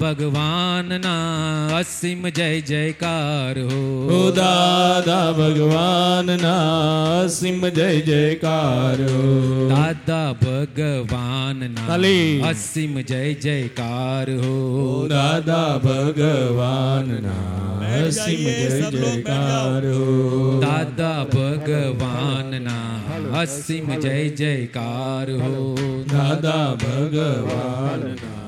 भगवान ना असीम जय जयकार हो। ओ दादा भगवान ना असीम जय जयकार हो। दादा भगवान ना असीम जय जयकार हो। दादा भगवान ना असीम जय जयकार हो। दादा भगवान ना असीम जय जयकार हो। दादा भगवान ना।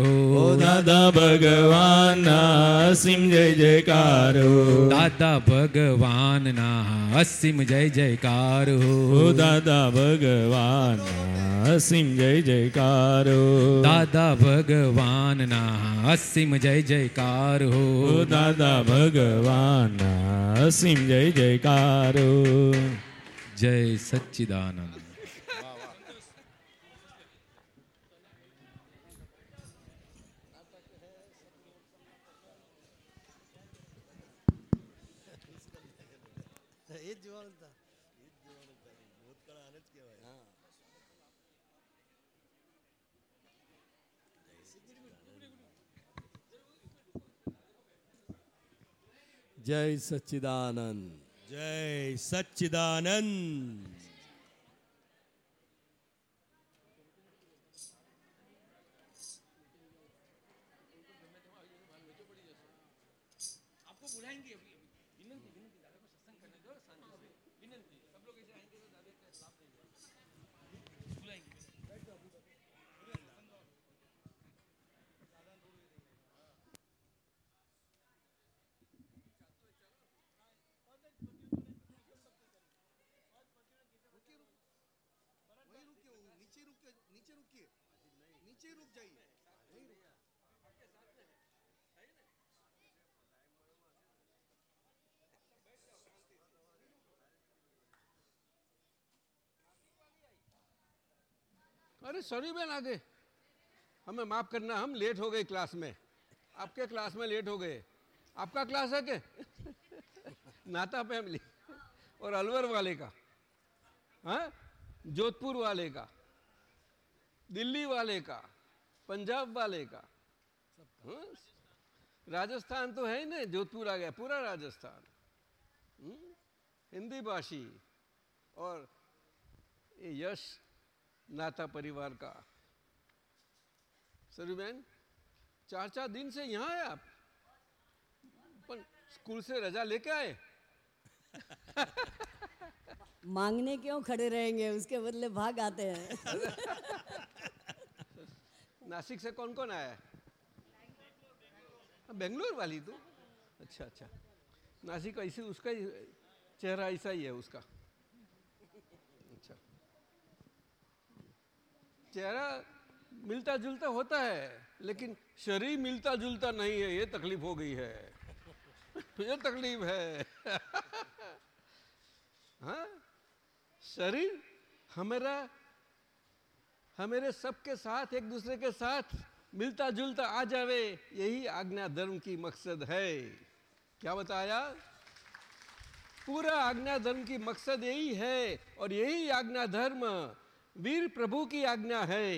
हो दादा भगवान ना असीम जय जयकार। हो दादा भगवान ना असीम जय जयकार। हो दादा भगवान असीम जय जयकार। हो दादा भगवान ना असीम जय जयकार। हो दादा भगवान असीम जय जयकार। हो जय सच्चिदानंद। जय सच्चिदानंद। जय सच्चिदानंद। रुक जाइए। अरे सॉरी बहन आगे। हमें माफ़ करना, हम लेट हो गए क्लास में। आपके क्लास में लेट हो गए। आपका क्लास है क्या? नाता फैमिली और अलवर वाले का। हाँ? जोधपुर वाले का। दिल्ली वाले का पंजाब वाले का। हाँ? राजस्थान तो है ही नहीं जोधपुर आ गया पूरा राजस्थान। हम्म? हिंदी भाषी और ये यश नाता परिवार का। सरू बहन चार चार दिन से यहाँ है आप? पर स्कूल से रजा लेके आए? मांगने क्यों खड़े रहेंगे? उसके बदले भाग आते हैं। नासिक से कौन कौन आया है? हाँ, बेंगलोर वाली तो। अच्छा अच्छा। नासिक ऐसे उसका चेहरा ऐसा ही है उसका। अच्छा। चेहरा मिलता जुलता होता है लेकिन शरीर मिलता जुलता नहीं है ये तकलीफ़ हो गई है। ये तकलीफ़ है। हाँ? शरीर हमारा, हमारे सबके साथ, एक दूसरे के साथ मिलता जुलता आ जावे, यही आज्ञा धर्म की मकसद है। क्या बताया? पूरा आज्ञा धर्म की मकसद यही है और यही आज्ञा धर्म वीर प्रभु की आज्ञा है,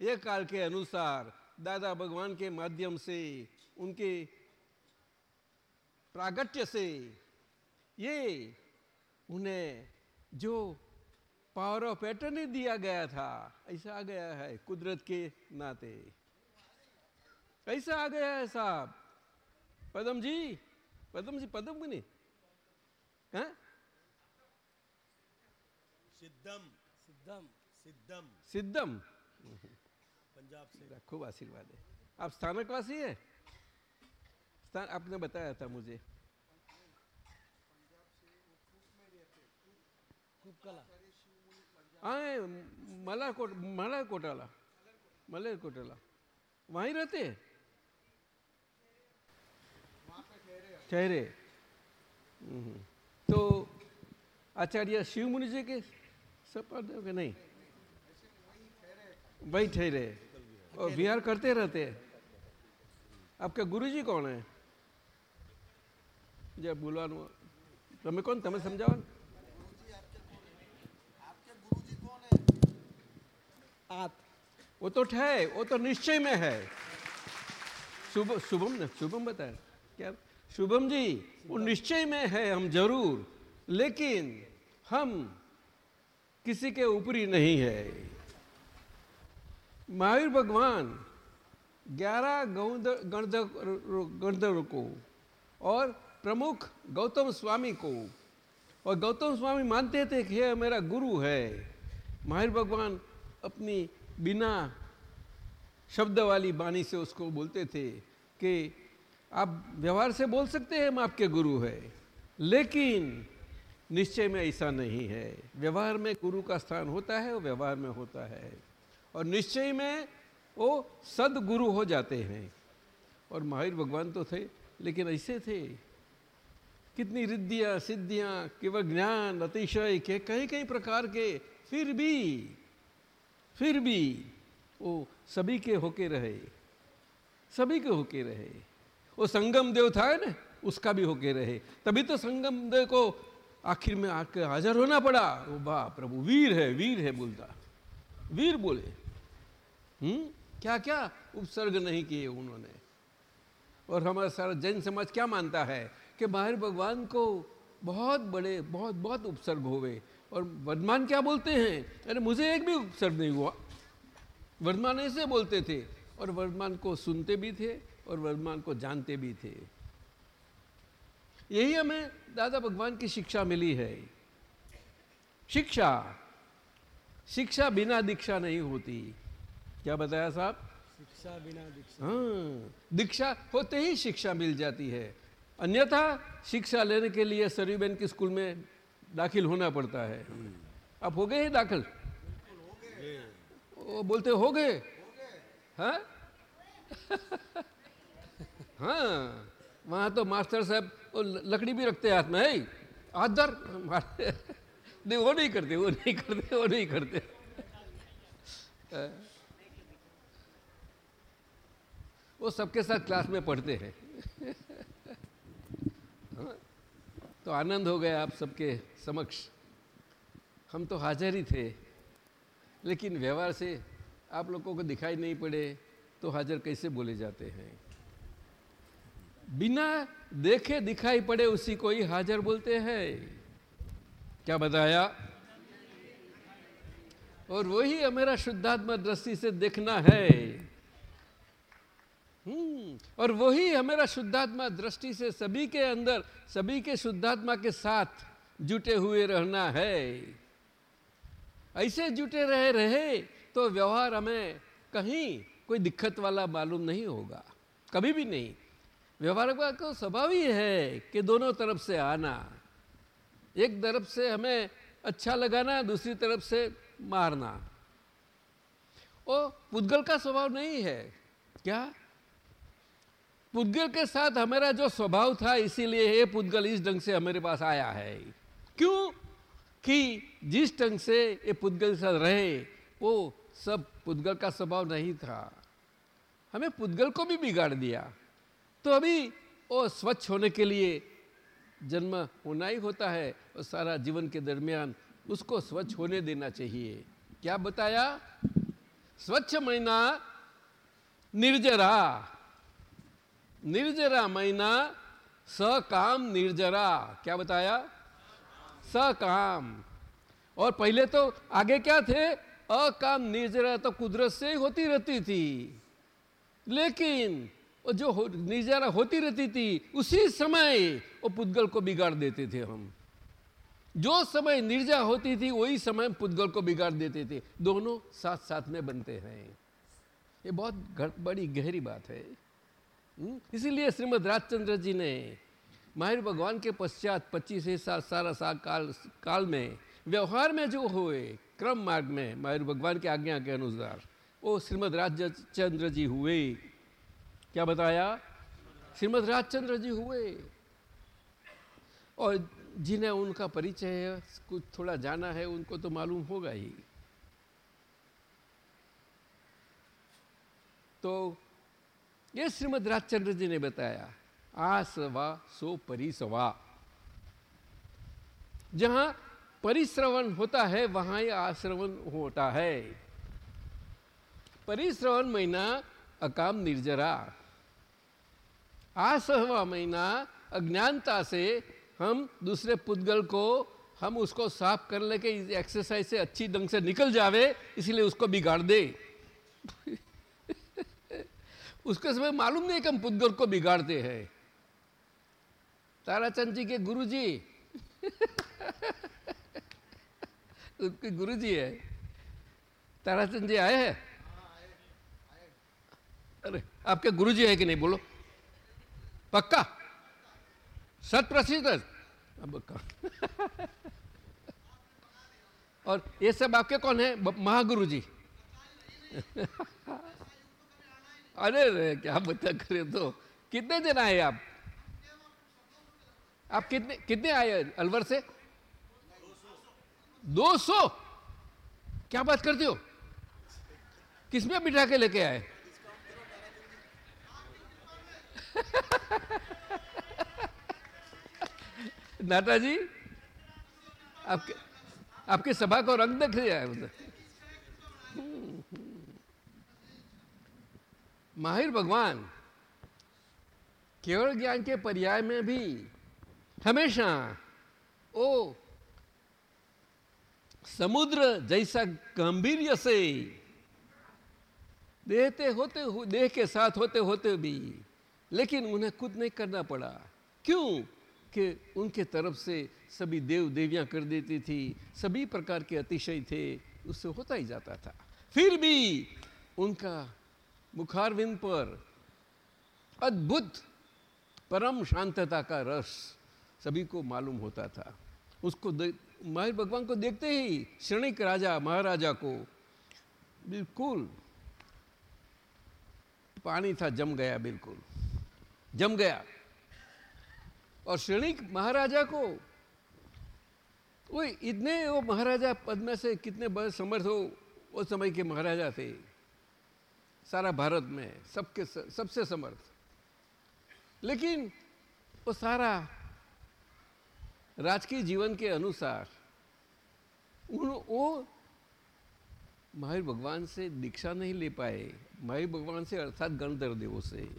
ये काल के अनुसार। दादा भगवान के माध्यम से, उनके प्रागट्य से, ये उन्हें जो पावर ऑफ़ पैटर्न दिया गया था। ऐसा आ गया है कुदरत के नाते। ऐसा आ गया है साहब। पदम जी पदम जी पदम मुनि। हाँ? सिद्धम सिद्धम। सिद्धम। सिद्धम। पंजाब से। खूब आशीर्वाद है। आप स्थानकवासी है? स्थान आपने बताया था मुझे। हाँ Malerkotla Malerkotla Malerkotla वहीं रहते हैं ठहरे हम्म। तो आचार्य शिव मुनि जी के सब पद के नहीं वही ठहरे और विहार करते रहते हैं आपके गुरुजी કોણ હે જે બોલવાનું તમે કોણ તમે સમજાવો ને आप वो तो है वो तो निश्चय में है। शुभ, शुभम ने, शुभम बताया क्या? शुभम जी, वो निश्चय में है हम ज़रूर, लेकिन हम किसी के ऊपरी नहीं है। महावीर भगवान, ग्यारह गणधर को और प्रमुख गौतम स्वामी को। और गौतम स्वामी मानते थे कि यह मेरा गुरु है। महावीर भगवान अपनी बिना शब्द वाली बाणी से उसको बोलते थे कि आप व्यवहार से बोल सकते हैं, हम आपके गुरु है। लेकिन निश्चय में ऐसा नहीं है। व्यवहार में गुरु का स्थान होता है, वो व्यवहार में होता है। और निश्चय में वो सदगुरु हो जाते हैं। और महावीर भगवान तो थे, लेकिन ऐसे थे। कितनी रिद्धियाँ, सिद्धियाँ, केवल ज्ञान, अतिशय के कई कई प्रकार के, फिर भी फिर भी वो सभी के होके रहे, सभी के होके रहे। वो संगम देव था ना, उसका भी होके रहे। तभी तो संगम देव को आखिर में आके हाजिर होना पड़ा। वो बा, प्रभु, वीर है वीर है बोलता। वीर बोले। हम्म क्या क्या उपसर्ग नहीं किए उन्होंने। और हमारा सारा जैन समाज क्या मानता है कि बाहर भगवान को बहुत बड़े, बहुत बहुत उपसर्ग हुए और वर्धमान क्या बोलते हैं? अरे मुझे एक भी उपसर्ग नहीं हुआ। वर्धमान ऐसे बोलते थे। और वर्धमान को सुनते भी थे और वर्धमान को जानते भी थे। यही हमें दादा भगवान की शिक्षा मिली है। शिक्षा। शिक्षा बिना दीक्षा नहीं होती। क्या बताया साहब? शिक्षा बिना दीक्षा। हाँ दीक्षा होते ही शिक्षा मिल जाती है। अन्यथा शिक्षा लेने के लिए सरीबेन के स्कूल में दाखिल होना पड़ता है। आप हो गए हैं दाखिल? वो बोलते हो गए। हाँ? हाँ। वहाँ तो मास्टर साहब लकड़ी भी रखते हैं हाथ में, है? हाथ धर नहीं, वो नहीं करते, वो नहीं करते, वो नहीं करते। वो सबके साथ क्लास में पढ़ते हैं। तो आनंद हो गया आप सबके समक्ष। हम तो हाजिर ही थे, लेकिन व्यवहार से आप लोगों को दिखाई नहीं पड़े तो हाजिर कैसे बोले जाते हैं? बिना देखे दिखाई पड़े उसी को ही हाजिर बोलते हैं। क्या बताया? और वही हमारा शुद्धात्मा दृष्टि से देखना है। और वही हमारा शुद्धात्मा दृष्टि से सभी के अंदर, सभी के शुद्धात्मा के साथ जुटे हुए रहना है। ऐसे जुटे रहे रहे तो व्यवहार हमें कहीं कोई दिक्कत वाला मालूम नहीं होगा, कभी भी नहीं। व्यवहार का तो स्वभाव ही है कि दोनों तरफ़ से आना, एक तरफ़ से हमें अच्छा लगाना, दूसरी तरफ़ से मारना। वो पुद्गल का स्वभाव नहीं है, क्या? पुद्गल के साथ हमारा जो स्वभाव था, इसीलिए ये पुद्गल इस ढंग से हमारे पास आया है। क्यों? कि जिस ढंग से ये पुद्गल साथ रहे, वो सब पुद्गल का स्वभाव नहीं था। हमें पुद्गल को भी बिगाड़ दिया। तो अभी वो स्वच्छ होने के लिए जन्म होना ही होता है और सारा जीवन के दरमियान उसको स्वच्छ होने देना चाहिए। क्या बताया? स्वच्छ महीना निर्जरा। निर्जरा महीना सकाम निर्जरा। क्या बताया? सकाम। और पहले तो आगे क्या थे? अकाम निर्जरा तो कुदरत से होती रहती थी। लेकिन जो हो, निर्जरा होती रहती थी उसी समय वो पुद्गल को बिगाड़ देते थे हम। जो समय निर्जा होती थी वही समय पुद्गल को बिगाड़ देते थे। दोनों साथ साथ में बनते हैं। ये बहुत बड़ी गहरी बात है? इसीलिए श्रीमद राजचंद्र जी ने माहिर भगवान के पश्चात पच्चीस साल सारा साल काल काल में, व्यवहार में जो हुए, क्रम मार्ग में, माहिर भगवान के आज्ञा के अनुसार, वो श्रीमद राजचंद्र जी हुए। क्या बताया? श्रीमद राजचंद्र जी हुए। और जिन्हें उनका परिचय है, कुछ थोड़ा जाना है, उनको तो मालूम होगा ही। तो ये श्रीमद राजचंद्र जी ने बताया, आसवा सो परिसवा। जहाँ परिश्रवण होता है, वहाँ ही आश्रवण होता है। परिश्रवण महीना अकाम निर्जरा। आसवा महीना अज्ञानता से हम दूसरे पुद्गल को, हम उसको साफ़ कर ले के एक्सरसाइज से अच्छी ढंग से निकल जावे, इसलिए उसको बिगाड़ दे। उसके समय मालूम नहीं कि हम पुद्गल को बिगाड़ते हैं। ताराचंद जी के गुरु जी उसके गुरु जी है। ताराचंद जी आए हैं? अरे, आपके गुरु जी है कि नहीं, बोलो। पक्का? सत प्रसिद्ध अब और ये सब आपके कौन है? महागुरु जी अरे रे, क्या बता करे तो। कितने दिन आए आप? आप कितने कितने आए अलवर से? 200 क्या बात करते हो? किसमें बिठा के लेके आए? नाटा जी आपके आपके सभा को रंग देख लिया है माहिर भगवान, केवल ज्ञान के पर्याय में भी हमेशा, ओ, समुद्र जैसा गंभीर से देहते होते हुए देह के साथ होते होते भी, लेकिन उन्हें खुद नहीं करना पड़ा। क्यों? कि उनके तरफ़ से सभी देव देवियाँ कर देती थी, सभी प्रकार के अतिशय थे, उससे होता ही जाता था। फिर भी उनका मुखारविंद पर अद्भुत परम शांतता का रस सभी को मालूम होता था। उसको माहिर भगवान को देखते ही क्षणिक राजा, महाराजा को बिल्कुल पानी था, जम गया बिल्कुल, जम गया। और क्षणिक महाराजा को वो इतने वो महाराजा पद में से कितने बड़े समर्थ हो उस समय के महाराजा थे। सारा भारत में सबके सबसे समर्थ। लेकिन वो सारा राजकीय जीवन के अनुसार, उन, वो महावीर भगवान से दीक्षा नहीं ले पाए महावीर भगवान से अर्थात गणधर देवों से।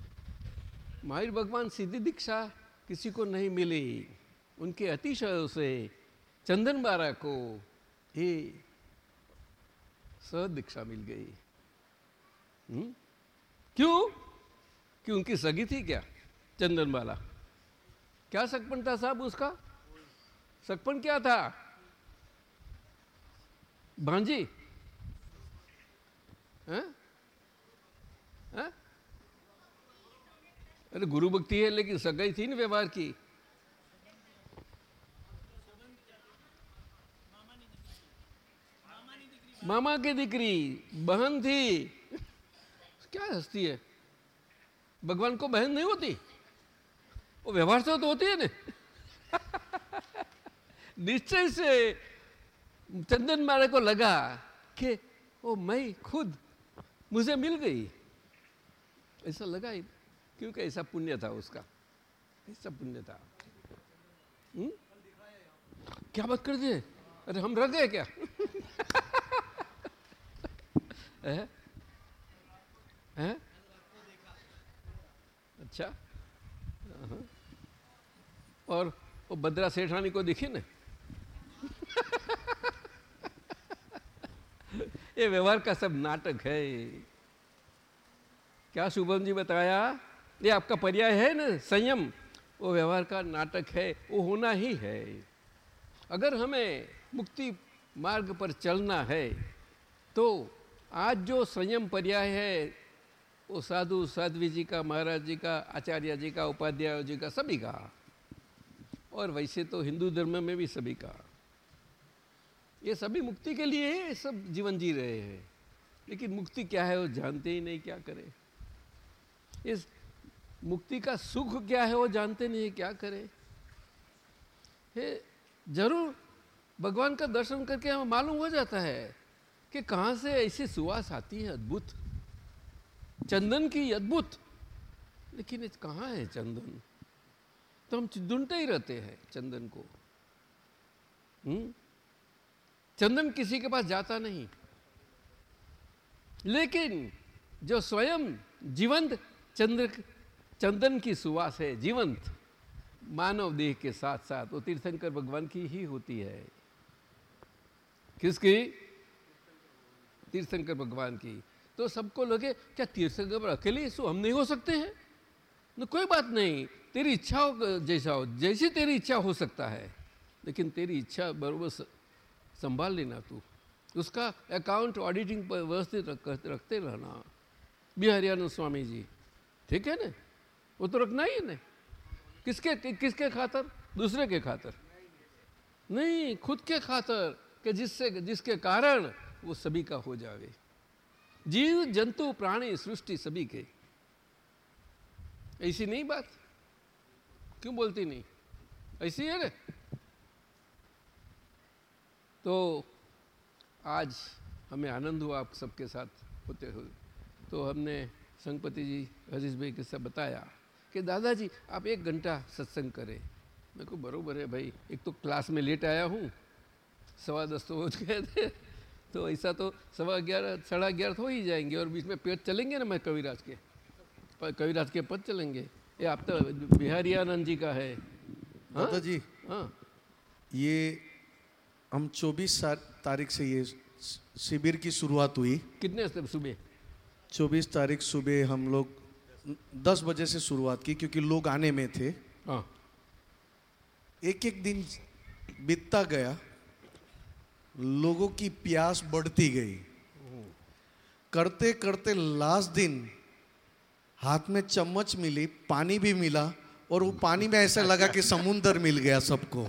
महावीर भगवान सीधी दीक्षा किसी को नहीं मिली। उनके अतिशयों से चंदन बारा को ही सहज दीक्षा मिल गई। हम्म? क्यों? क्यों उनकी सगी थी क्या चंदन बाला क्या सकपन था साहब उसका? सकपन क्या था? भांजी? हैं? हैं? अरे गुरु भक्ति है, लेकिन सगाई थी ना व्यवहार की। मामा की दीकरी, बहन थी। क्या हस्ती है? भगवान को बहन नहीं होती? वो व्यवहार से तो होती है ना? निश्चय से चंदन मारे को लगा कि वो मैं खुद मुझे मिल गई। ऐसा लगा ही, क्योंकि ऐसा पुण्य था उसका। ऐसा पुण्य था। हुँ? क्या बात कर दिए अरे, हम रह गए क्या? है? अच्छा। और वो भद्रा सेठानी को दिखी ना? ये व्यवहार का सब नाटक है क्या शुभम जी बताया? ये आपका पर्याय है ना, संयम? वो व्यवहार का नाटक है, वो होना ही है। अगर हमें मुक्ति मार्ग पर चलना है तो आज जो संयम पर्याय है वो साधु साध्वी जी का, महाराज जी का, आचार्य जी का, उपाध्याय जी का, सभी का। और वैसे तो हिंदू धर्म में भी सभी का। ये सभी मुक्ति के लिए ही सब जीवन जी रहे हैं। लेकिन मुक्ति क्या है, वो जानते ही नहीं क्या करें। इस मुक्ति का सुख क्या है, वो जानते नहीं क्या करें। हे, ज़रूर भगवान का दर्शन करके हमें मालूम हो जाता है कि कहाँ से ऐसी सुवास आती है अद्भुत। चंदन की अद्भुत। लेकिन कहाँ है चंदन? तो हम ढूंढते ही रहते हैं चंदन को। हुँ? चंदन किसी के पास जाता नहीं। लेकिन जो स्वयं जीवंत चंद्र, चंदन की सुवास है, जीवंत, मानव देह के साथ साथ वो तीर्थंकर भगवान की ही होती है। किसकी? तीर्थंकर भगवान की। तो सबको लगे क्या तीर्थंकर पर अकेले सो हम नहीं हो सकते हैं? न कोई बात नहीं। तेरी इच्छा हो जैसा हो जैसी तेरी इच्छा हो सकता है। लेकिन तेरी इच्छा बरबर संभाल लेना तू। उसका अकाउंट ऑडिटिंग पर व्यवस्थित रख, रखते रहना। बिहारियानंद स्वामी जी। ठीक है ना? वो तो रखना ही है किसके किसके खातर? दूसरे के खातर। नहीं खुद के खातर कि जिससे जिसके कारण वो सभी का हो जावे। जीव, जंतु, प्राणी, सृष्टि सभी के। ऐसी नहीं बात? क्यों बोलती नहीं? ऐसी है ना? तो आज हमें आनंद हुआ आप सबके साथ होते हुए। तो हमने संगपति जी, हरीश भाई के साथ बताया कि दादाजी, आप एक घंटा सत्संग करें। मेरे को बरोबर है भाई। एक तो क्लास में लेट आया हूँ। सवा दस तो हो गए थे। तो ऐसा तो सवा ग्यारह साढ़ा ग्यारह हो ही जाएँगे और बीच में पेट चलेंगे ना मैं कविराज के। कविराज के पद चलेंगे। ये आप तो बिहारी आनंद जी का है। हाँ? दादाजी हाँ। ये हम 24 तारीख से ये शिविर की शुरुआत हुई। कितने सुबह? 24 तारीख सुबह हम लोग 10 बजे से शुरुआत की क्योंकि लोग आने में थे। हाँ। एक एक दिन बीतता गया। लोगों की प्यास बढ़ती गई करते करते लास्ट दिन हाथ में चम्मच मिली पानी भी मिला और वो पानी में ऐसा लगा कि समुंदर मिल गया सबको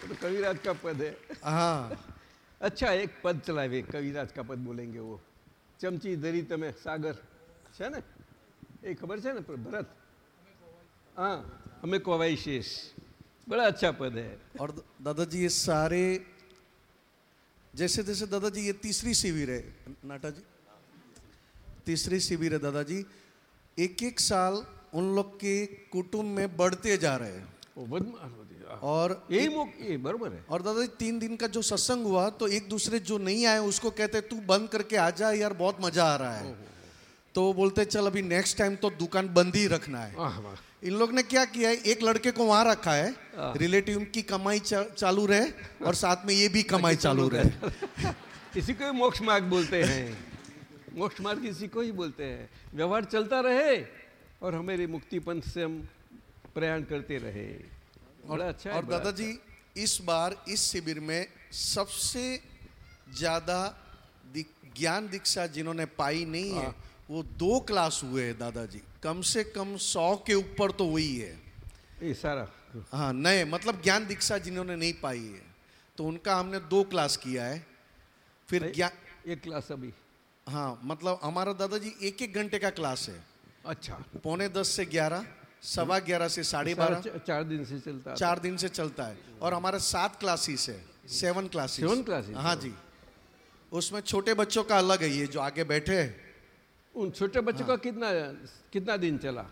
तो कविराज का पद है हाँ अच्छा एक પદ ચલાવે કવિરાજ કા પદ બોલેંગે वो ચમચી ધરી તમે સાગર છે ને એ ખબર છે ને ભરત हाँ हमें कोवाई शेष। बड़ा अच्छा पद है। और दादाजी ये सारे जैसे जैसे दादाजी ये तीसरी शिविर है नाटा जी तीसरी शिविर है दादाजी। एक एक साल उन लोग के कुटुंब में बढ़ते जा रहे हैं। और यही मौक ये है। और दादाजी तीन दिन का जो सत्संग हुआ तो एक दूसरे जो नहीं आए उसको कहते तू बंद करके आ जा यार बहुत मज़ा आ रहा है। तो बोलते चल अभी नेक्स्ट टाइम तो दुकान बंद ही रखना है। इन लोग ने क्या किया है? एक लड़के को वहाँ रखा है। रिलेटिव की कमाई चा, चालू रहे और साथ में ये भी कमाई चालू रहे। इसी को मोक्ष मार्ग बोलते हैं। मोक्ष मार्ग इसी को ही बोलते हैं। व्यवहार चलता रहे और हमारी मुक्ति पंथ से हम प्रयाण करते रहे। बड़ा अच्छा और दादाजी इस बार इस शिविर में सबसे ज़्यादा ज्ञान दीक्षा जिन्होंने पाई नहीं है। वो दो क्लास हुए हैं दादाजी। कम से कम सौ के ऊपर तो वही है। ये सारा। हाँ नए मतलब ज्ञान दीक्षा जिन्होंने नहीं पाई है तो उनका हमने दो क्लास किया है। फिर ज्ञान एक क्लास अभी। हाँ मतलब हमारा दादाजी एक एक घंटे का क्लास है। अच्छा। पौने दस से ग्यारह सवा ग्यारह से साढ़े बारह। चार दिन से चलता है। चार दिन से चलता है। और हमारे सात क्लासेस है सेवन क्लासेस Seven classes? हाँ जी। उसमें छोटे बच्चों का अलग है ये जो आगे बैठे हैं। उन छोटे बच्चों का कितना कितना दिन चला?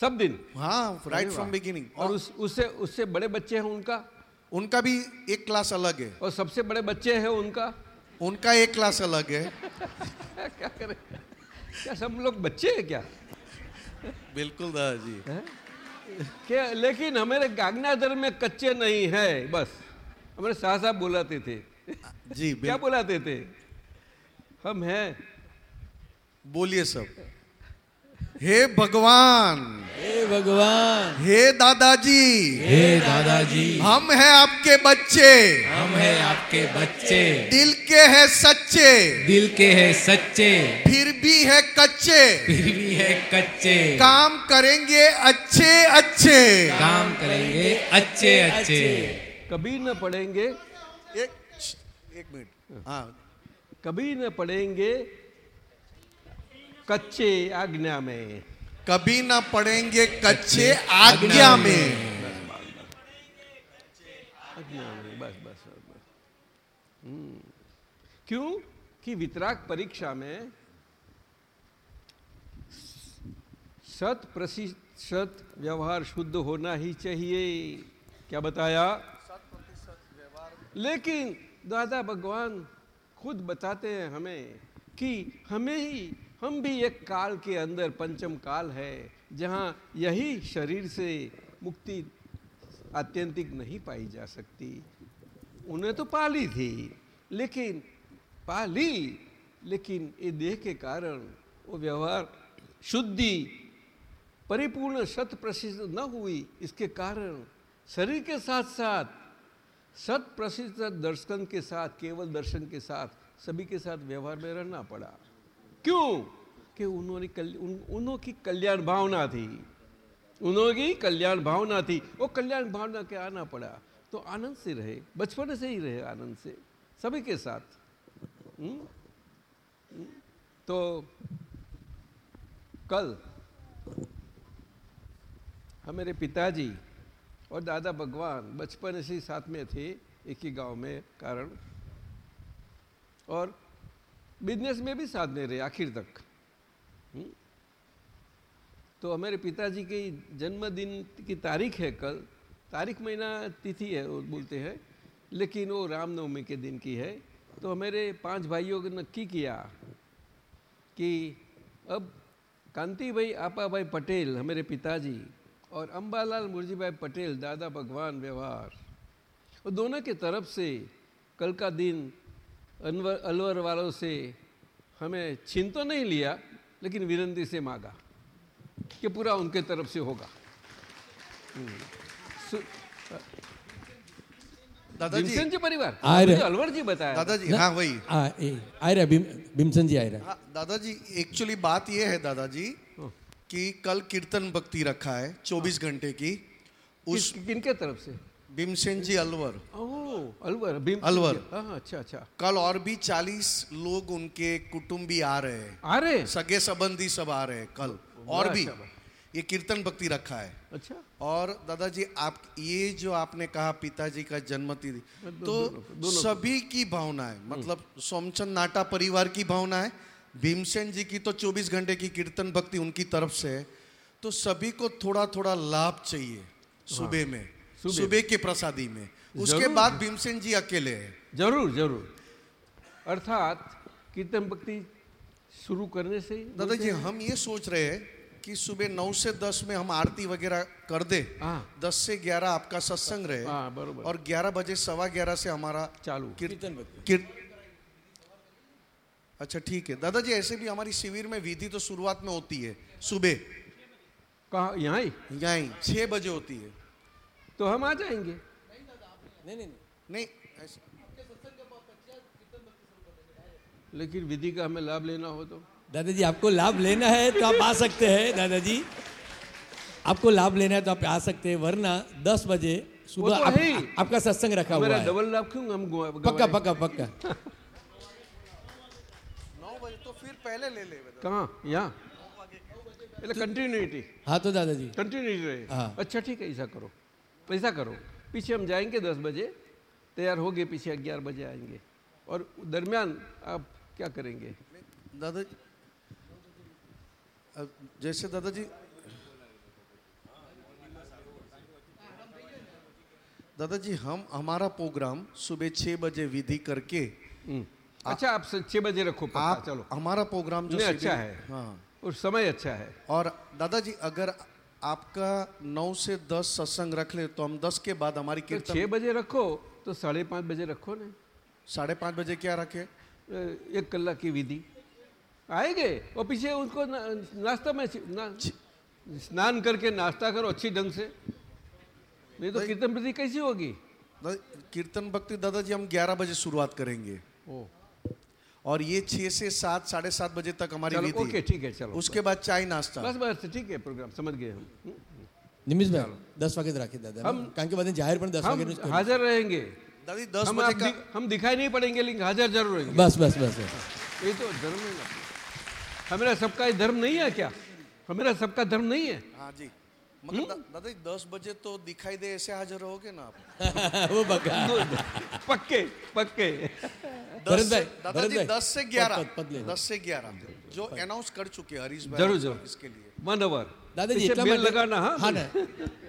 सब दिन? हाँ राइट फ्रॉम बिगिनिंग और उस उससे उससे बड़े बच्चे हैं उनका? उनका भी एक क्लास अलग है। और सबसे बड़े बच्चे हैं उनका? उनका एक क्लास अलग है। क्या करें? क्या सब लोग बच्चे हैं क्या? बिल्कुल दादाजी हैं? क्या लेकिन हमारे गागनादर में कच्चे नहीं है बस। हमारे शाह साहब बुलाते थे। जी क्या बिल- बुलाते थे? हम हैं। बोलिए सब। हे भगवान। हे भगवान। हे दादाजी। हे दादाजी। हम हैं आपके बच्चे। हम हैं आपके बच्चे। दिल के हैं सच्चे। दिल के हैं सच्चे। फिर भी है कच्चे। फिर भी है कच्चे। काम करेंगे अच्छे अच्छे। काम करेंगे अच्छे अच्छे। कभी न पढ़ेंगे। एक एक मिनट। हाँ। कभी न पढ़ेंगे कच्चे आज्ञा में। कभी ना पड़ेंगे कच्चे आज्ञा में। आज्ञा में बस बस हम्म। क्यों? कि वितराग परीक्षा में शत प्रतिशत व्यवहार शुद्ध होना ही चाहिए। क्या बताया? लेकिन दादा भगवान खुद बताते हैं हमें कि हमें ही हम भी एक काल के अंदर पंचम काल है, जहाँ यही शरीर से मुक्ति आत्यंतिक नहीं पाई जा सकती। उन्हें तो पाली थी, लेकिन पाली, लेकिन ये देह के कारण वो व्यवहार शुद्धि, परिपूर्ण शत प्रसिद्ध न हुई। इसके कारण शरीर के साथ साथ शत प्रसिद्ध दर्शन के साथ, केवल दर्शन के साथ, सभी के साथ व्यवहार में रहना पड़ा। क्यों? कि उन्होंने उन, उन्होंने कल्याण भावना थी। उन्होंने कल्याण भावना थी। वो कल्याण भावना के आना पड़ा। तो आनंद से रहे। बचपन से ही रहे आनंद से। सभी के साथ। हुँ? हुँ? तो कल हमारे पिताजी और दादा भगवान बचपन से ही साथ में थे एक ही गाँव में कारण। और बिज़नेस में भी साथ में रहे आखिर तक। हम्म? तो हमारे पिताजी की जन्मदिन की तारीख है कल। तारीख महीना तिथि है, वो बोलते हैं, लेकिन वो रामनवमी के दिन की है। तो हमारे पाँच भाइयों ने नक्की किया कि अब कांति भाई आपा भाई पटेल, हमारे पिताजी और अम्बालाल मुर्जी भाई पटेल, दादा भगवान व्यवहार। और दोनों के तरफ़ से कल का दिन अनवर अलवर वालों से हमें छीन तो नहीं लिया लेकिन विनंती से मांगा कि पूरा उनके तरफ़ से होगा। हम्म। दादाजी। भीमसेन जी परिवार? अलवर जी बताया दादाजी हाँ वही। आ ए आ रहा भीम भीमसन जी आ रहा। हाँ दादाजी एक्चुअली बात यह है दादाजी कि कल कीर्तन भक्ति रखा है 24 घंटे की। उस किनके तरफ़ से? भीमसेन जी अलवर अलवर भीम अलवर। अच्छा अच्छा कल और भी 40 लोग उनके कुटुंबी आ रहे हैं। आ रहे सगे संबंधी सब आ रहे हैं कल। और भी। ये कीर्तन भक्ति रखा है। अच्छा। और दादाजी आप ये जो आपने कहा पिताजी का जन्मतिथि तो दोनों- सभी की भावना है। मतलब सोमचंद नाटा परिवार की भावना है। भीमसेन जी की तो 24 घंटे की कीर्तन भक्ति उनकी तरफ़ से है। तो सभी को थोड़ा थोड़ा लाभ चाहिए सुबह में। सुबह। के प्रसादी में। उसके बाद भीमसेन जी अकेले हैं। ज़रूर ज़रूर। अर्थात कीर्तन भक्ति शुरू करने से ही दादाजी हम ये सोच रहे हैं कि सुबह नौ से दस में हम आरती वगैरह कर दे। हाँ। दस से ग्यारह आपका सत्संग रहे। हाँ बरोबर। और ग्यारह बजे सवा ग्यारह से हमारा चालू। कीर्तन कीर्त अच्छा ठीक है। दादाजी ऐसे भी हमारी शिविर में विधि तो शुरुआत में होती है सुबह। कहा? यहाँ ही? यहीं छह बजे होती है। तो हम आ जाएँगे। नहीं नहीं नहीं लेकिन विधि का हमें लाभ लेना हो तो। दादाजी आपको लाभ लेना है तो आप आ सकते हैं दादाजी। आपको लाभ लेना है तो आप आ सकते हैं वरना दस बजे सुबह तो आप, आपका सत्संग रखा हुआ है। डबल लाभ क्यों हम पक्का पक्का पक्का। नौ बजे तो फिर पहले ले ले। कहा? यहाँ? कंटिन्यूटी हाँ तो दादाजी। कंटिन्यूटी रहे। हाँ। अच्छा ठीक है ऐसा करो। ऐसा करो। पीछे हम जाएँगे दस बजे तैयार हो गए पीछे ग्यारह बजे आएँगे। और दरमियान आप क्या करेंगे? दादाजी जैसे दादाजी दादाजी हम हमारा प्रोग्राम सुबह छह बजे विधि करके हम्म। अच्छा आप छह बजे रखो आप चलो। हमारा प्रोग्राम जो अच्छा है। हाँ। और समय अच्छा है। और दादाजी अगर आपका नौ से दस सत्संग रख ले तो हम दस के बाद हमारी तो कीर्तन छह बजे रखो तो साढ़े पाँच बजे रखो ना। साढ़े पाँच बजे क्या रखे? एक कलाक की विधि। आएँगे? और पीछे उनको ना, नाश्ता में ना, स्नान करके नाश्ता करो अच्छी ढंग से। नहीं तो कीर्तन विधि कैसी होगी? कीर्तन भक्ति दादाजी हम ग्यारह बजे शुरुआत करेंगे। ओ और ये छह से सात साढ़े सात बजे तक हमारी चलो, ओके ठीक है चलो। उसके बाद चाय नाश्ता। बस बस ठीक है प्रोग्राम समझ गए हम। हम्म, हम्म। निमिष भाई दस वाक्य तो राखी दादा। हम कहीं के बाद ज़ाहिर पर दस वाक्य तो हाजिर रहेंगे। दादी दस बजे का हम दिखाई नहीं पड़ेंगे लेकिन हाजिर ज़रूर रहेंगे। बस बस बस ये तो धर्म हमारा सबका धर्म नहीं है क्या? हमारा सबका धर्म नहीं है? हाँ जी। मगर दा, दादाजी दस बजे तो दिखाई दे ऐसे हाजिर रहोगे ना आप वो બકા पक्के पक्के दस भरत से- भाई, दादाजी भरत भाई, दस से पद- ग्यारह पद- पद ले लो। दस से ग्यारह जो अनाउंस कर चुके हैं हरीश भाई जरूर, और जरूर। इसके लिए वन अवर દાદાજી पीछे એટલા बेल માટે लगाना हाँ હા ને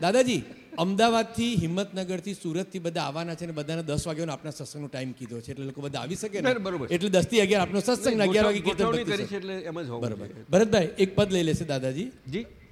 દાદાજી અમદાવાદથી હિંમતનગરથી સુરતથી બધા આવવાના છે ને બધાને દસ વાગ્યાનો આપણા સત્સંગનો ટાઈમ કીધો છે એટલે લોકો બધા આવી શકે ને બરાબર, બરાબર. એટલે દસ થી અગિયાર આપનો સત્સંગ ને અગિયાર વાગે કીર્તન ગોઠવણી ભક્તિ કરી છે. છે એટલે એમ જ હોવું બરાબર જોઈએ. ભરતભાઈ એક પદ લઈ લેશે દાદાજી जी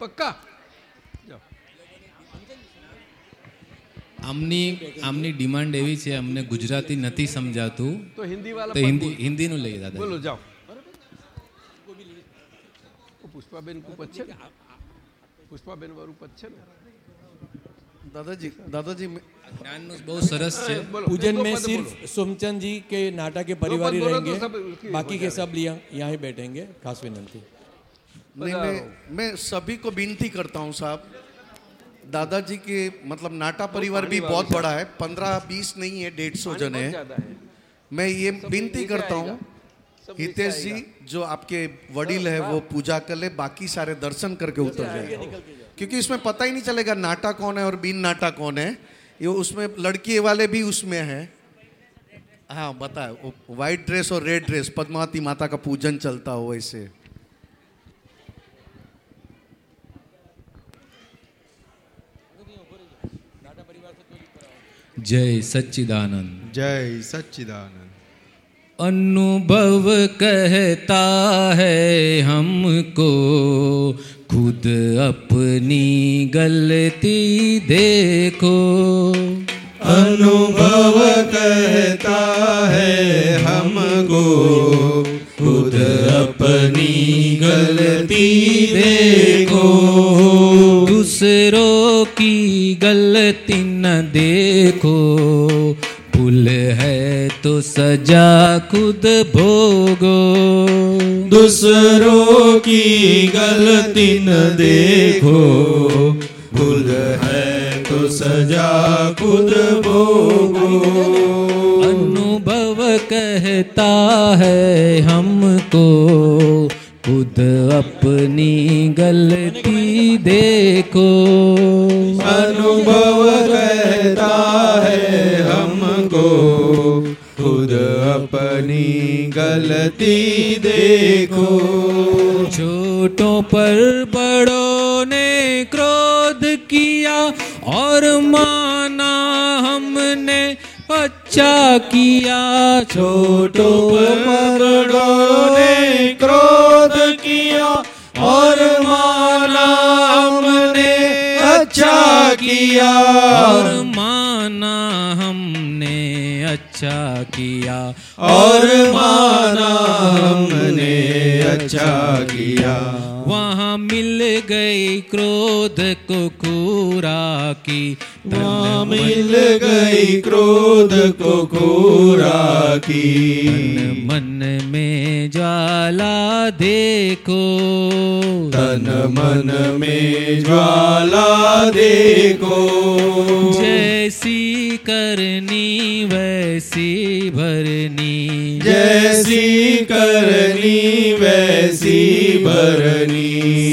पक्का जाओ આમની આમની ડિમાન્ડ એવી છે અમને ગુજરાતી નથી સમજાતું तो हिंदी वाला તો पद હિન્દી बोल- હિન્દીનું લઈએ દાદા બોલો જાઓ ઓ પુષ્પાબેન કુ પદ છે ને પુષ્પાબેન વાળું પદ છે ને दादाजी दादाजी मैं- જ્ઞાનનું બહુ સરસ છે બોલો पूजन एक दो में पद सिर्फ बोलो। सोमचंद जी के नाटा के परिवार ही पद बोलो तो रहेंगे सब उसकी बाकी हो के सब यहाँ यहाँ ही बैठेंगे खास विनंती नहीं मैं मैं सभी को विनती करता हूँ साहब दादाजी के मतलब नाटा परिवार भी बहुत बड़ा है पंद्रह बीस नहीं है डेढ़ सौ जने है। मैं ये विनती करता हूँ हितेश जी जो आपके वडील है वो पूजा कर ले बाकी सारे दर्शन करके उतर जाए क्योंकि इसमें पता ही नहीं चलेगा नाटा कौन है और बिन नाटा कौन है। ये उसमें लड़के वाले भी उसमें है। हाँ बताए व्हाइट ड्रेस और रेड ड्रेस पद्मावती माता का पूजन चलता हो वैसे जय सच्चिदानंद। जय सच्चिदानंद। अनुभव कहता है हमको खुद अपनी गलती देखो। अनुभव कहता है हमको खुद अपनी गलती देखो। दूसरों की गलती देखो भूल है तो सजा खुद भोगो। दूसरों की गलती न देखो भूल है तो सजा खुद भोगो। अनुभव कहता है हमको खुद अपनी गलती देखो। अनुभव कहता है हमको खुद अपनी गलती देखो। छोटों पर बड़ों ने क्रोध किया और माना हमने अच्छा किया। छोटों पर बड़ों ने क्रोध अच्छा किया। और माना हमने अच्छा किया। और माना हमने अच्छा किया। वहाँ मिल गई क्रोध को कूरा की। मिल गई क्रोध को कोरा की। मन में ज्वाला देखो। तन मन में ज्वाला देखो। जैसी करनी वैसी भरनी। जैसी करनी वैसी भरनी।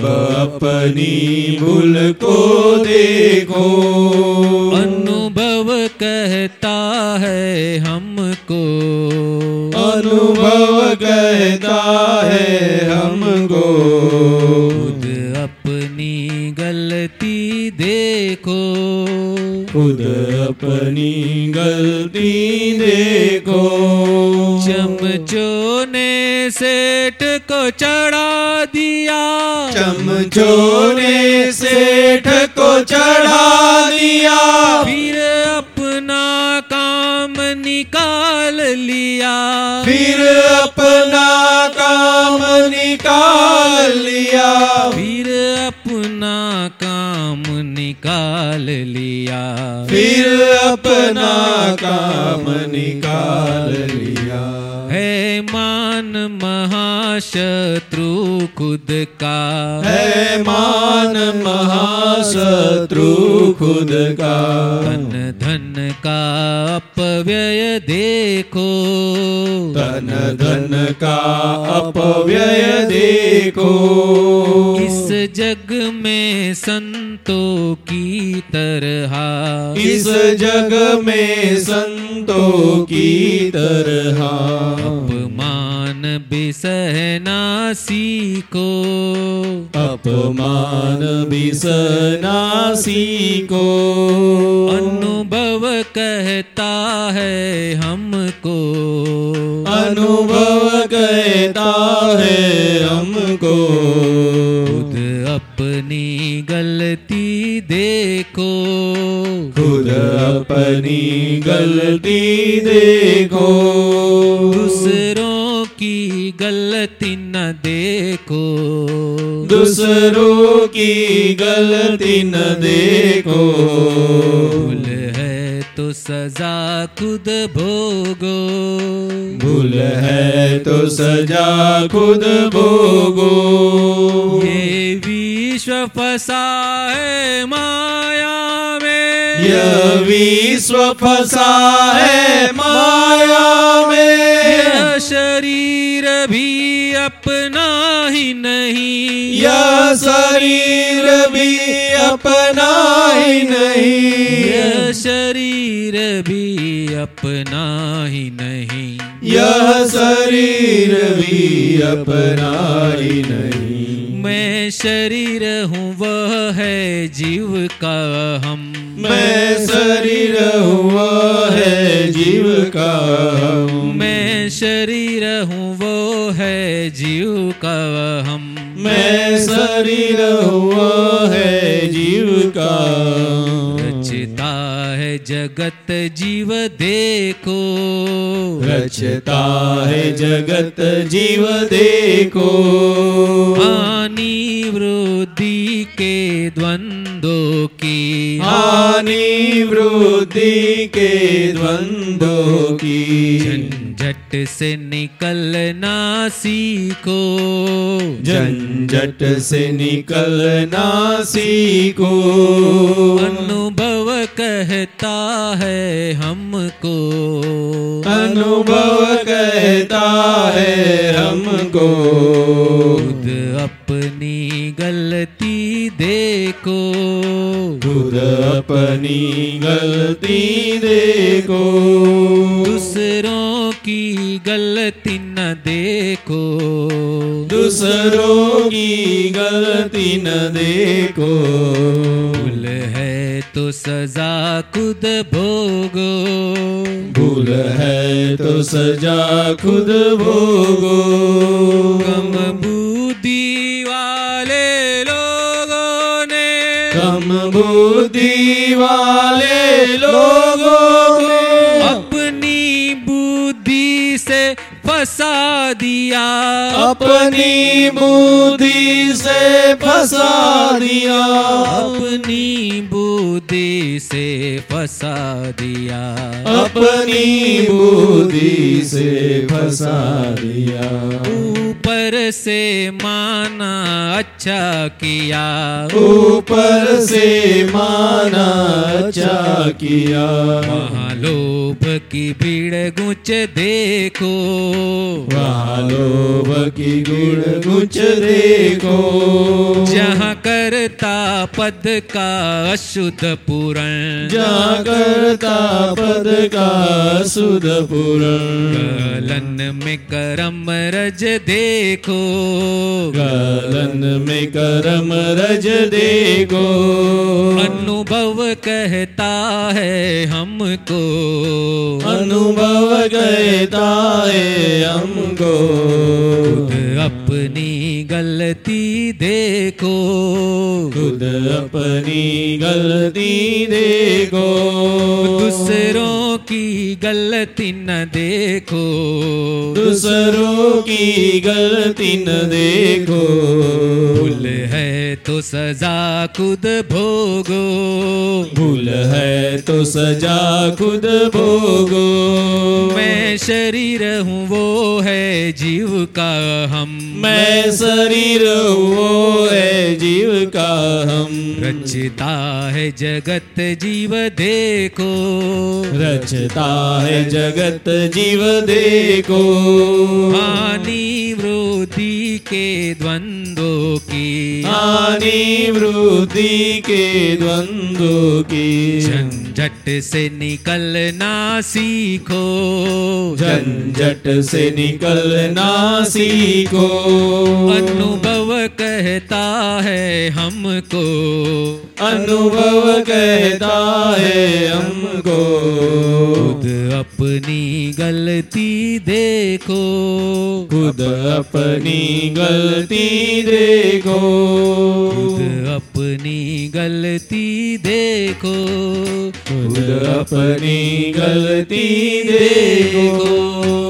सब अपनी भूल को देखो। अनुभव कहता है हमको। अनुभव कहता है हमको। खुद अपनी गलती देखो। खुद अपनी गलती देखो। चमचों ने सेठ को चढ़ा दिया चमचों ने सेठ को चढ़ा दिया। फिर अपना काम निकाल लिया। फिर अपना काम निकाल लिया। फिर अपना काम निकाल लिया। फिर अपना काम निकाल लिया। है मान महाशत्रु खुद का। है मान महाशत्रु खुद का। धन धन का अपव्यय देखो। तन धन का अपव्यय देखो। इस जग में संतों की तरह। इस जग में संतों की तरह। अपमान भी सहना सीखो अपमान बिसना सीखो अनुभव कहता है हमको। अनुभव कहता है हमको। खुद अपनी गलती देखो। खुद अपनी गलती देखो। न देखो। दूसरों की गलती न देखो। भूल है तो सजा खुद भोगो। भूल है तो सजा खुद भोगो। ये विश्व फसा है माया में। विश्व फंसा है माया में शरीर भी अपना ही नहीं। यह शरीर भी अपना ही नहीं यह शरीर भी अपना ही नहीं। यह शरीर भी अपना ही नहीं। मैं शरीर हूँ वह है जीव का हम। मैं शरीर हुआ है जीव का। मैं शरीर हूँ वो है जीव का हम। मैं शरीर हुआ है जीव का। रचता है जगत जीव देखो। रचता है जगत जीव देखो। हानि वृद्धि के द्वंद्व हानि वृद्धि के द्वंद्व की। झंझट से निकलना सीखो। झंझट से निकलना सीखो। अनुभव कहता है हमको। अनुभव कहता है हमको। अपनी गलती देखो। दूसरों की गलती न देखो। दूसरों की गलती न देखो। भूल है तो सजा खुद भोगो। भूल है तो सजा खुद भोगो। कम बुद्धि बुद्धि वाले लोगों को अपनी बुद्धि से फंसा दिया। अपनी बुद्धि से फंसा दिया अपनी बुद्धि से फंसा दिया अपनी बुद्धि से फंसा दिया ऊपर से माना अच्छा किया। ऊपर से माना अच्छा किया। महालोभ की भीड़ गुच देखो। वहाँ लोभ की गुण गुच देखो। जहाँ करता पद का अशुद्ध पूरण। जहाँ करता पद का सुध पूरण। गलन में करम रज देखो। गलन में करम रज देखो। अनुभव कहता है हमको। अनुभव कहता है हमको। अपनी गलती देखो। खुद अपनी गलती देखो। दूसरों की गलती न देखो। दूसरों की गलती न देखो। भूल तो सजा खुद भोगो। भूल है तो सजा खुद भोगो। मैं शरीर हूँ वो है जीव का हम। मैं शरीर वो है जीव का हम। रचता है जगत जीव देखो। रचता है जगत जीव देखो। हानि वृद्धि के द्वंद्वों की। हानि वृद्धि के द्वंद्व की। झंझट से निकलना सीखो। झंझट से निकलना सीखो। अनुभव कहता है हमको। अनुभव कहता है हमको खुद अपनी गलती देखो खुद अपनी गलती देखो खुद अपनी गलती देखो खुद अपनी गलती देखो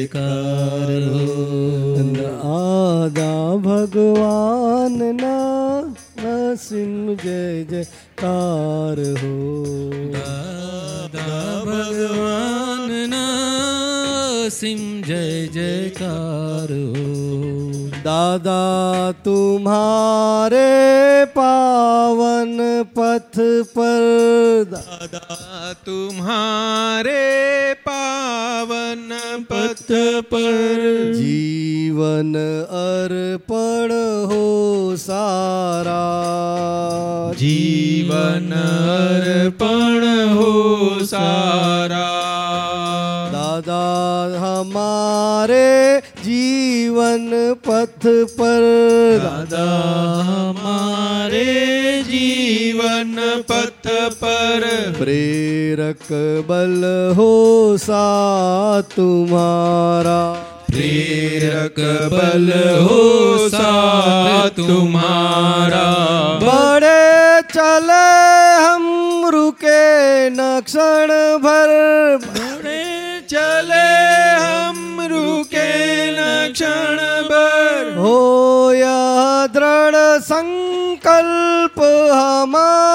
जयकार हो। आदा भगवान ना सिंह जय जयकार हो। दादा भगवान ना सिंह जय जयकार हो। दादा तुम्हारे पावन पथ पर। दादा तुम्हारे पावन पथ पर जीवन अर्पण हो सारा। जीवन अर्पण हो सारा। दादा हमारे जीवन पथ पर। दादा हमारे जीवन पथ पर प्रेरक बल हो सा तुम्हारा प्रेरक बल हो सा तुम्हारा बड़े चले हम रुके न क्षण भर बड़े चले हम रुके न क्षण भर हो यह दृढ़ संकल्प हमारा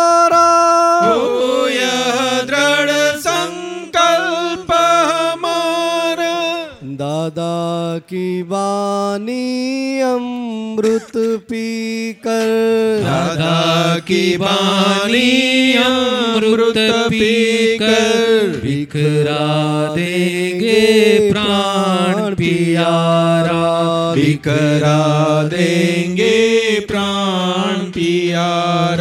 दादा की वाणी अमृत पीकर। दादा की बानी अमृत पीकर। बिखरा देंगे प्राण पियारा। बिखरा देंगे प्राण पियारा।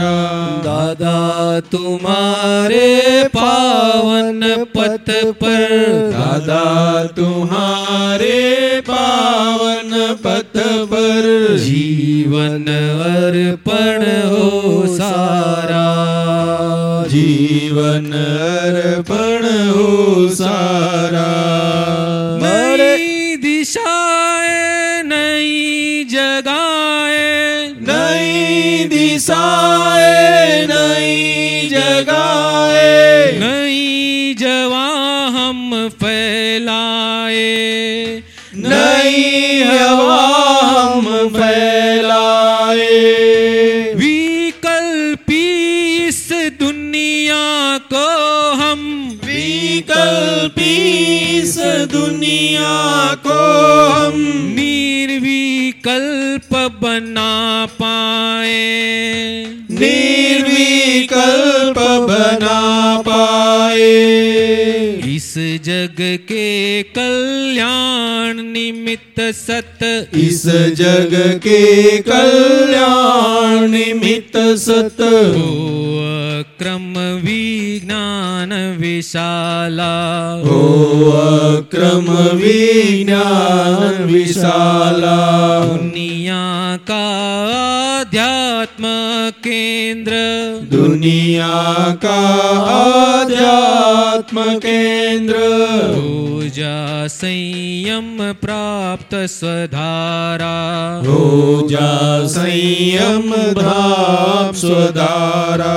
दादा तुम्हारे पावन पथ पर। दादा तुम्हारे पावन पथ पर। जीवन अर्पण हो सारा। जीवन अर्पण हो सारा। इस दुनिया को हम निर्विकल्प बना पाए। निर्विकल्प बना पाए। इस जग के कल्याण निमित्त सत इस जग के कल्याण निमित्त सत। हो अक्रम विज्ञान विशाला हो अक्रम विज्ञान विशाला दुनिया का आध्यात्म केंद्र। दुनिया का आध्यात्म केंद्र। पूजा संयम प्राप्त स्वधारा। पूजा संयम भाव स्वधारा।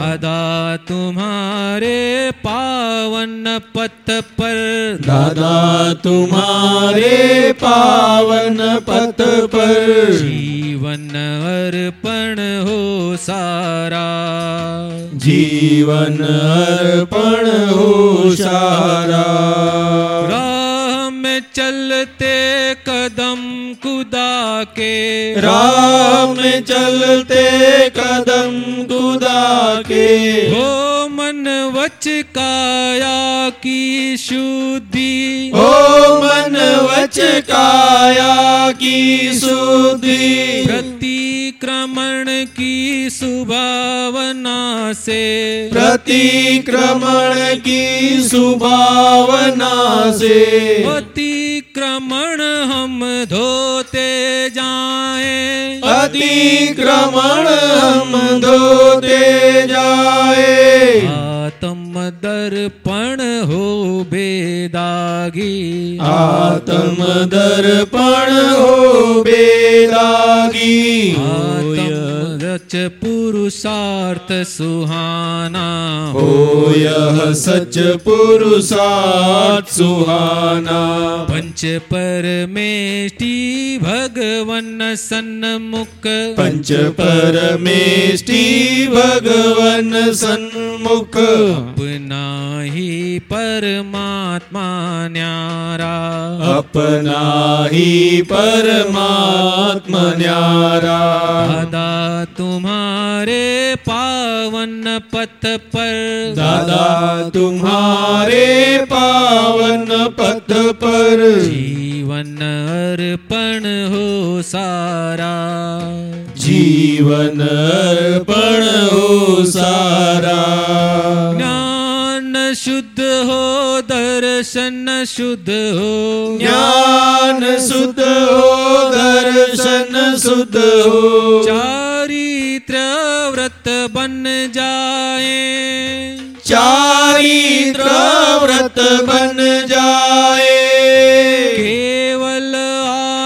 दादा तुम्हारे पावन पथ पर। दादा तुम्हारे पावन पथ पर। जीवन अर्पण सारा। जीवन अर्पण हो सारा। राह में चलते कदम खुदा के राह में चलते कदम खुदा के हो मन वच काया की शुद्धि। हो मन वच काया की शुद्धि। प्रतिक्रमण की सुभावना से। प्रतिक्रमण की सुभावना से। अतिक्रमण हम धोते जाए। अतिक्रमण हम धोते जाए। आत्म दर्पण हो बेदागी। आत्म दर्पण हो बेदागी। आत्म रच पुरुषार्थ सुहाना। हो यह सच पुरुषार्थ सुहाना। पंच परमेष्टि भगवन सन्मुख पंच परमेष्टि भगवन सन्मुख अपना ही परमात्मा न्यारा। अपना ही परमात्मा न्यारा। दादा तुम्हारे पावन पथ पर। दादा तुम्हारे पावन पथ पर। जीवन अर्पण हो सारा। जी जीवन अर्पण हो सारा। ज्ञान शुद्ध हो दर्शन शुद्ध हो। ज्ञान शुद्ध हो दर्शन शुद्ध हो। चारित्र व्रत बन जाए। चारित्र व्रत बन जाए। केवल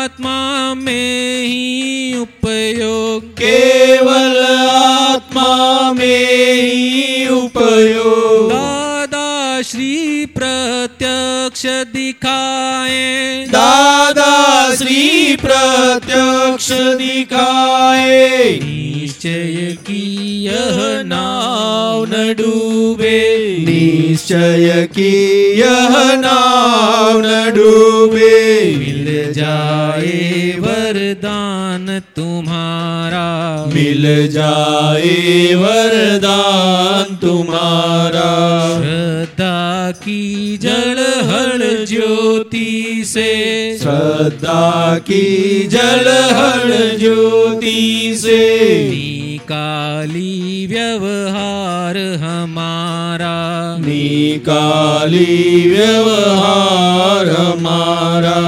आत्मा में ही उपयोग। केवल आत्मा में ही उपयोग। दादा श्री प्रत्यक्ष दिखाए। दादा श्री प्रत्यक्ष दिखाए निश्चय की यह नाव न डूबे निश्चय की यह नाव न डूबे मिल जाए वरदान तुम्हारा। मिल जाए वरदान तुम्हारा। श्रद्धा की जलहल ज्योति से। श्रद्धा की जलहल ज्योति से। निकाली व्यवहार हमारा। निकाली व्यवहार हमारा।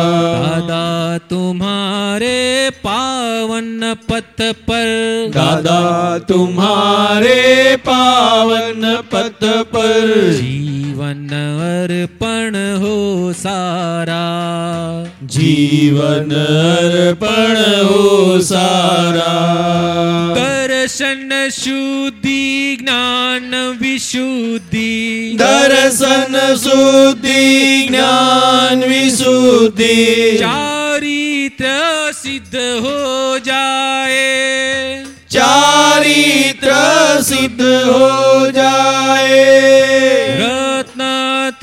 दादा तुम्हारे पावन पथ पर। दादा तुम्हारे पावन पथ पर। जीवन अर्पण हो सारा। जीवन अर्पण हो सारा। दर्शन शुद्धि ज्ञान विशुद्धि। दर्शन शुद्धि ज्ञान विशुद्धि। चारित्र सिद्ध हो जाए। चारित्र सिद्ध हो जाए।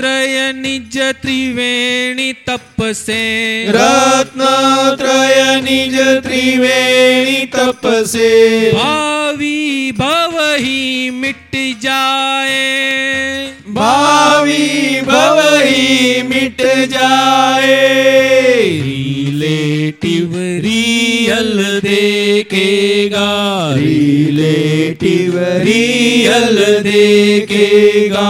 रत्नत्रय निज त्रिवेणी तप से रत्नत्रय निज त्रिवेणी तप से भावी भव ही मिट जाए भावी भव ही मिट जाए रिलेटिव रियल देखेगा। रिलेटिव रियल देखेगा।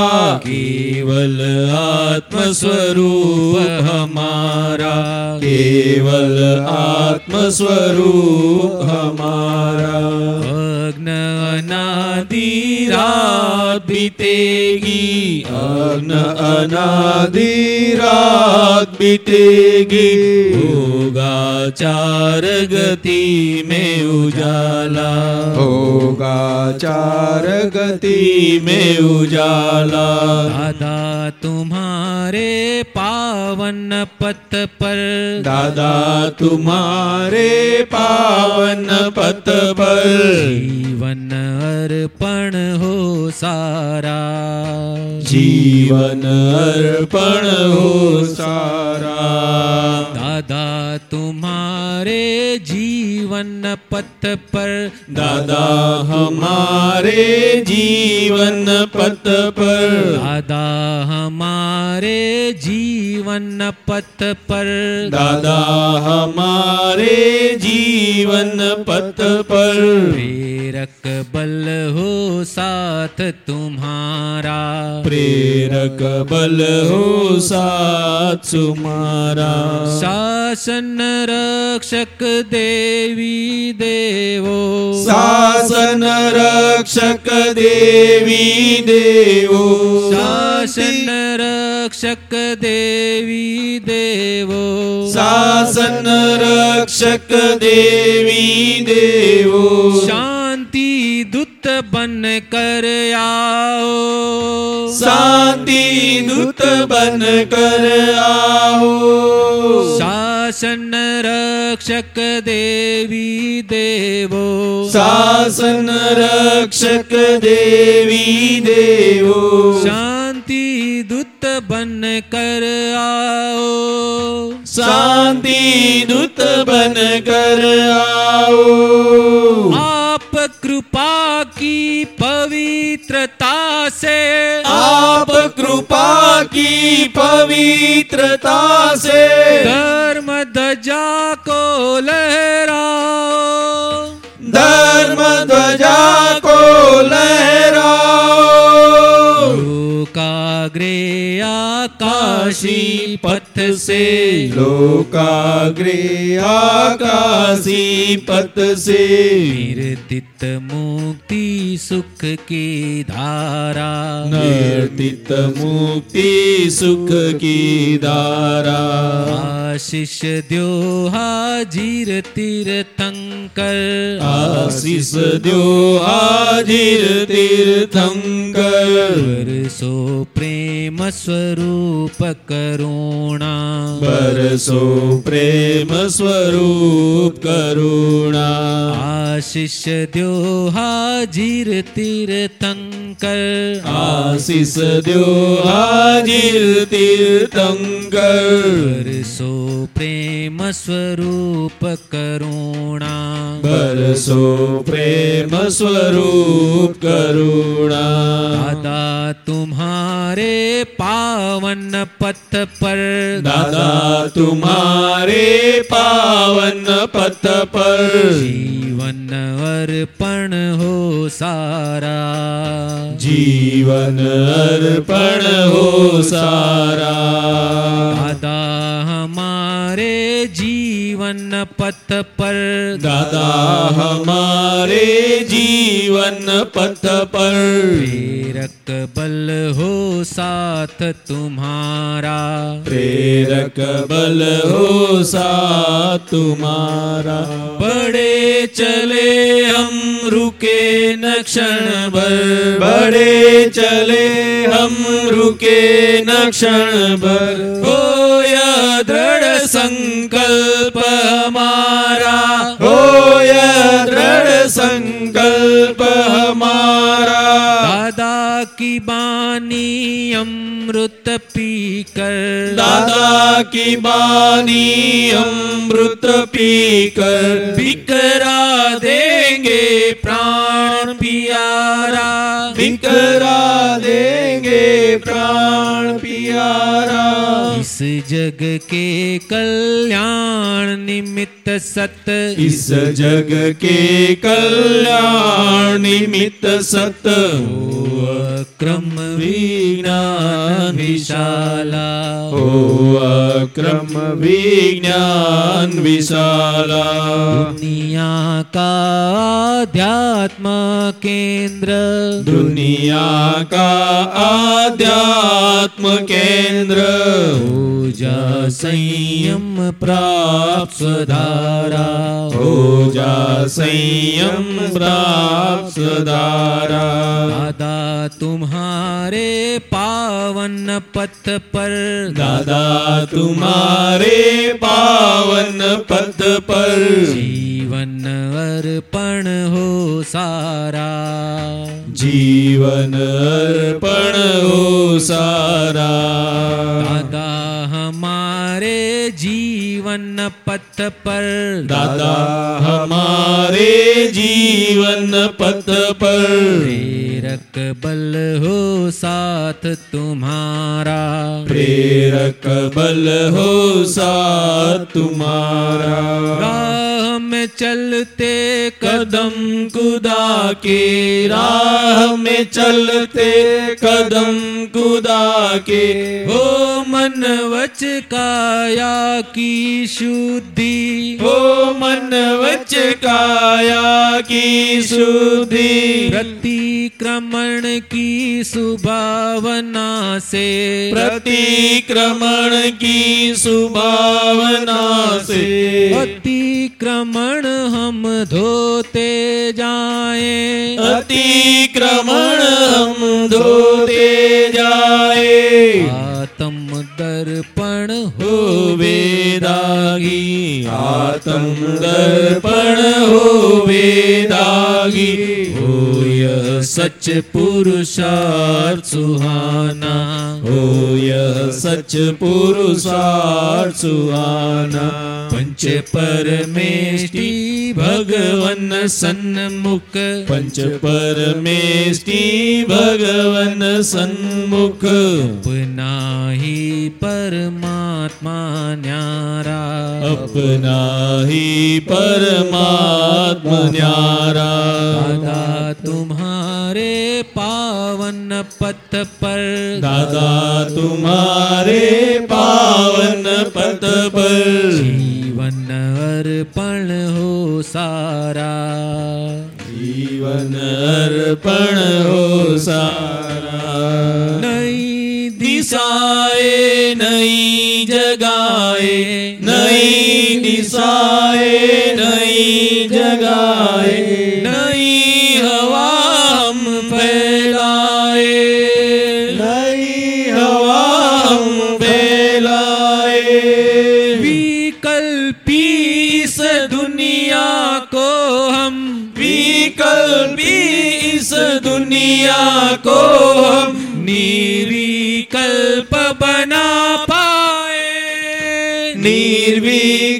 केवल आत्मस्वरूप हमारा केवल आत्मस्वरूप हमारा। अग्न अनादि रात बीतेगी अग्न अनादि रात बीतेगी। होगा चार गति में उजाला। होगा चार गति में उजाला। दादा तुम्हारे पावन पथ पर। दादा तुम्हारे पावन पथ पर। जीवन अर्पण हो सारा जीवन अर्पण हो सारा दादा तुम्हारे जीवन पथ पर दादा हमारे जीवन पथ पर दादा हमारे जीवन पथ पर। दादा हमारे जीवन पथ पर। प्रेरक बल हो साथ तुम्हारा। प्रेरक बल हो साथ तुम्हारा। शासन रक्षक देवी देवो। शासन रक्षक देवी देवो। शासन रक्षक देवी देवो। शासन रक्षक देवी देवो। शांति दूत बन कर आओ। शांति दूत बन कर आओ। शासन रक्षक देवी देवो। शासन रक्षक देवी देवो। शांति दूत बन कर आओ। शांति दूत बन कर आओ। आप कृपा की पवित्रता से आप कृपा की पवित्रता से धर्म ध्वजा को लहराओ। धर्म ध्वजा को लहराओ लोकाग्रे आकाशी पथ से। लोकाग्रे आकाशी पथ से। निर्दित मुक्ति सुख की धारा। निर्दित मुक्ति सुख की धारा। आशीष द्यो हाजिर तीर्थंकर आशीष द्यो हाजिर तीर्थंकर बरसो प्रेम स्वरूप करुणा। बरसो प्रेम स्वरूप करुणा। आशीष द्यो हाजिर तीर्थंकर आशीष द्यो हाजिर तीर्थंकर बरसो प्रेम स्वरूप करुणा। बरसो प्रेम स्वरूप करुणा। दादा तुम्हारे पावन पथ पर। दादा तुम्हारे पावन पथ पर। जीवन अर्पण हो सारा जीवन अर्पण हो सारा दादा हमारे जीवन पथ पर। दादा हमारे जीवन पथ पर। प्रेरक बल हो साथ तुम्हारा। प्रेरक बल हो सा तुम्हारा। बड़े चले हम रुके न क्षण भर। बड़े चले हम रुके न क्षण भर। हो यह दृढ़ संकल्प हमारा हो यह दृढ़ संकल्प हमारा दादा की बानी अमृत पीकर। दादा की बानी अमृत पीकर। बिकरा जग के कल्याण निमित्त सत। इस जग के कल्याण निमित्त सत। हो क्रम विज्ञान विशाला ओ अक्रम विज्ञान विशाला दुनिया का आध्यात्म केंद्र दुनिया का आध्यात्म केंद्र हो जा संयम प्राप्त स्वधारा हो जा संयम प्राप्त स्वधारा दादा तुम्हारे पावन पथ पर दादा तुम्हारे पावन पथ पर जीवन अर्पण हो सारा। जीवन अर्पण हो सारा। दादा हमारे जीवन पथ पर। दादा हमारे जीवन पथ पर। प्रेरक बल हो साथ तुम्हारा। प्रेरक बल हो सा तुम्हारा। राह में चलते कदम कुदा के। राह में चलते कदम कुदा के। हो मन वच काया की। शुद्धि। हो मन वच काया की शुद्धि। प्रतिक्रमण की सुभावना से। प्रतिक्रमण की सुभावना से। अतिक्रमण हम धोते जाए। अतिक्रमण हम धोते जाए। आत्म दर्पण हो वेदागी आत्म दर्पण हो वेदागी हो यह सच पुरुषार्थ सुहाना हो यह सच पुरुषार्थ सुहाना पंच परमेष्टि भगवन सन्मुख पंच परमेष्टि भगवन सन्मुख अपना ही परमात्मा न्यारा। अपना ही परमात्मा न्यारा। दादा तुम्हारे पावन पथ पर। दादा तुम्हारे पावन पथ पर। जीवन अर्पण हो सारा। जीवन अर्पण हो सारा। दिशाए नई जगाए नई दिशाए नई जगाए नई हवा हम फैलाए नई हवा हम फैलाए विकल्पी इस दुनिया को हम विकल्पी इस दुनिया को हम निर्विकल्प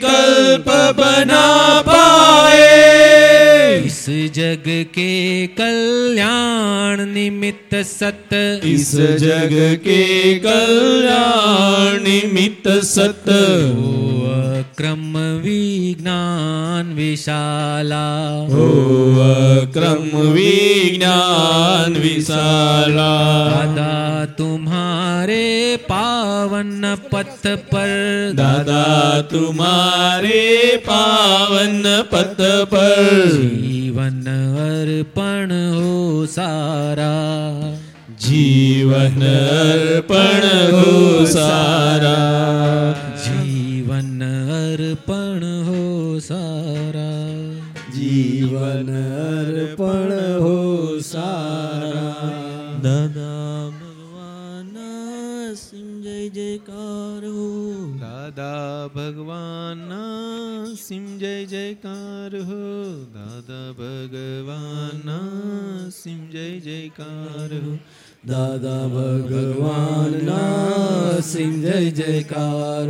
निर्विकल्प बना पाए। इस जग के कल्याण निमित्त सत। इस जग के कल्याण निमित्त सत। क्रम विज्ञान विशाला। हो क्रम विज्ञान विशाला। दादा तुम्हारे पावन पथ पर। दादा तुम्हारे पावन पथ पर। जीवन अर्पण हो सारा। जीवन अर्पण हो सारा। जीवन अर्पण हो सारा। जीवन अर्पण दादा भगवान सिंह जय जयकार हो दादा भगवान सिंह जय जयकार हो दादा भगवान सिंह जय जयकार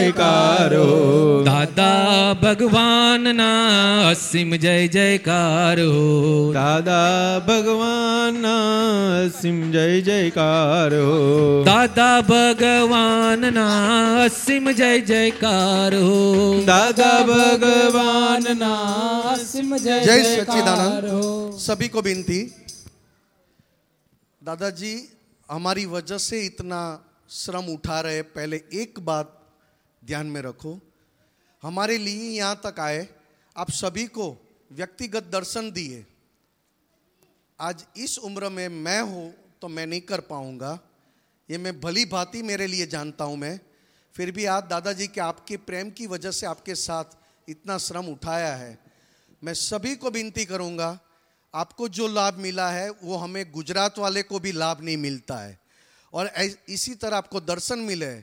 दादा भगवान सिंह जय जयकार। हो दादा भगवान ना सिम जय जयकार। हो दादा भगवान सिंह जय जयकार। हो दादा भगवान ना सिम जय जयकार हो दादा भगवान सिंह जय जय जयकार। सच्चिदानंद हो सभी को विनती दादाजी हमारी वजह से इतना श्रम उठा रहे पहले एक बात ध्यान में रखो। हमारे लिए यहाँ तक आए। आप सभी को व्यक्तिगत दर्शन दिए। आज इस उम्र में मैं हूँ तो मैं नहीं कर पाऊँगा। ये मैं भली भांति मेरे लिए जानता हूँ मैं। फिर भी आज दादाजी के आपके प्रेम की वजह से आपके साथ इतना श्रम उठाया है। मैं सभी को विनती करूँगा, आपको जो लाभ मिला है, वो हमें गुजरात वाले को भी लाभ नहीं मिलता है। और इसी तरह आपको दर्शन मिले।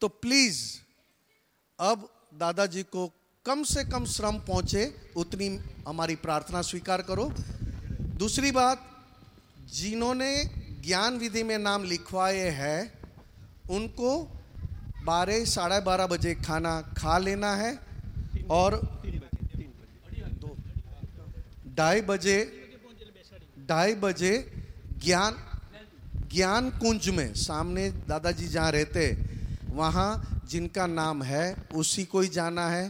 तो प्लीज़ अब दादाजी को कम से कम श्रम पहुँचे, उतनी हमारी प्रार्थना स्वीकार करो। दूसरी बात, जिन्होंने ज्ञान विधि में नाम लिखवाए हैं, उनको बारह, साढ़े बारह बजे खाना खा लेना है और ढाई बजे ढाई बजे ज्ञान ज्ञान कुंज में, सामने दादाजी जहाँ रहते, वहाँ जिनका नाम है, उसी को ही जाना है।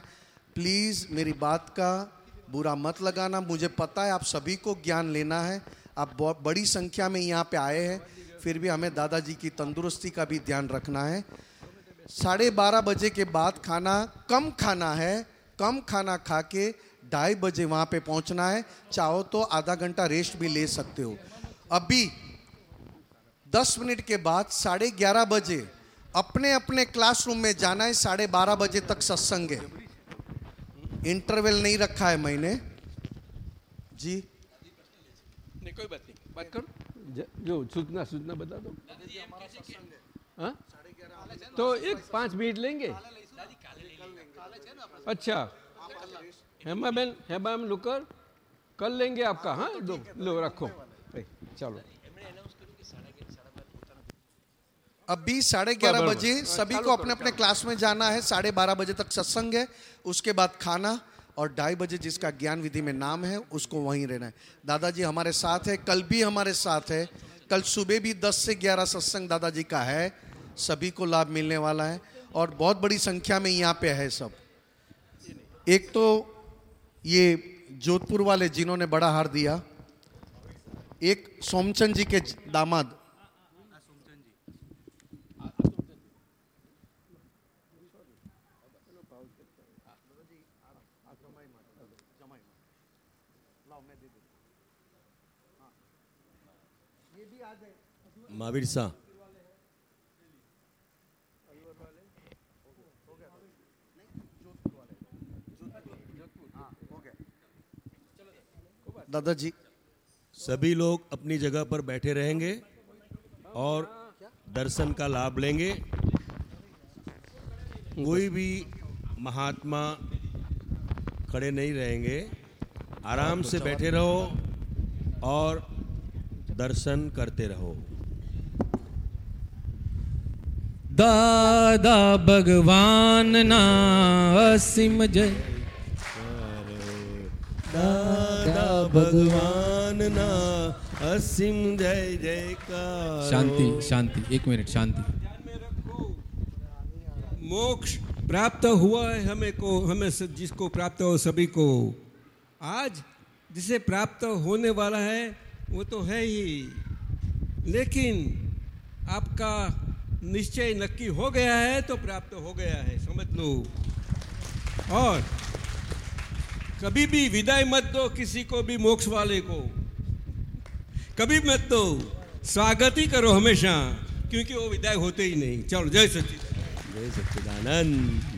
प्लीज़ मेरी बात का बुरा मत लगाना। मुझे पता है आप सभी को ज्ञान लेना है। आप बहुत बड़ी संख्या में यहाँ पे आए हैं। फिर भी हमें दादाजी की तंदुरुस्ती का भी ध्यान रखना है। साढ़े बारह बजे के बाद खाना, कम खाना है। कम खाना खा के ढाई बजे वहाँ पे पहुँचना है। चाहो तो आधा घंटा रेस्ट भी ले सकते हो। अभी दस मिनट के बाद साढ़े ग्यारह बजे अपने अपने क्लासरूम में जाना है साढ़े बारह बजे तक सत्संग है। इंटरवल नहीं रखा है मैंने। जी? नहीं कोई बात नहीं। बात करो। जो सूचना सूचना बता दो। हाँ? तो एक पाँच मिनट लेंगे? अच्छा। हेमा बहन हेमा लुकर। कल लेंगे आपका हाँ? दो लो रखो। चलो। अभी साढ़े ग्यारह बजे हाँ, सभी को अपने अपने क्लास में जाना है साढ़े बारह बजे तक सत्संग है उसके बाद खाना और ढाई बजे जिसका ज्ञान विधि में नाम है उसको वहीं रहना है। दादाजी हमारे साथ है कल भी हमारे साथ है कल सुबह भी दस से ग्यारह सत्संग दादाजी का है सभी को लाभ मिलने वाला है और बहुत बड़ी संख्या में यहाँ पे है सब। एक तो ये जोधपुर वाले जिन्होंने बड़ा हार दिया एक सोमचंद जी के दामाद महावीर शाह दादाजी। सभी लोग अपनी जगह पर बैठे रहेंगे और दर्शन का लाभ लेंगे। कोई भी महात्मा खड़े नहीं रहेंगे। आराम से बैठे रहो और दर्शन करते रहो। दादा भगवान ना असीम जय। दादा भगवान ना असीम जय का शांति शांति एक मिनट शांति। मोक्ष प्राप्त हुआ है हमें को हमें जिसको प्राप्त हो सभी को। आज जिसे प्राप्त होने वाला है वो तो है ही। लेकिन आपका निश्चय नक्की हो गया है तो प्राप्त हो गया है, समझ लो। और कभी भी विदाई मत दो किसी को भी, मोक्ष वाले को। कभी मत दो, स्वागत ही करो हमेशा, क्योंकि वो विदाई होते ही नहीं। चलो, जय सचिद जय सच्चिदानंद।